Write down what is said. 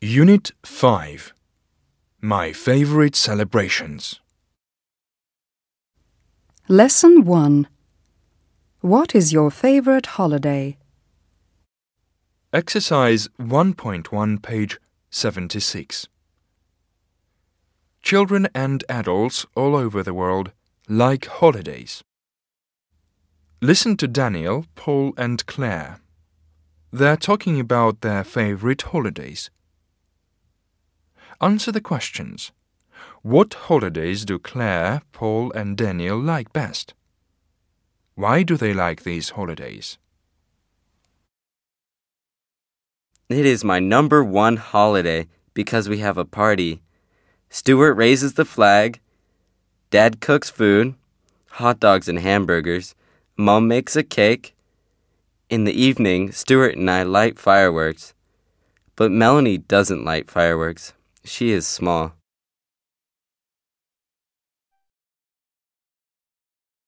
Unit 5 My Favorite Celebrations. Lesson 1 What is your favorite holiday? Exercise 1.1, page 76. Children and adults all over the world like holidays. Listen to Daniel, Paul, and Claire. They're talking about their favorite holidays. Answer the questions. What holidays do Claire, Paul, and Daniel like best? Why do they like these holidays? It is my number one holiday because we have a party. Stuart raises the flag. Dad cooks food, hot dogs and hamburgers. Mom makes a cake. In the evening, Stuart and I light fireworks. But Melanie doesn't light fireworks. She is small.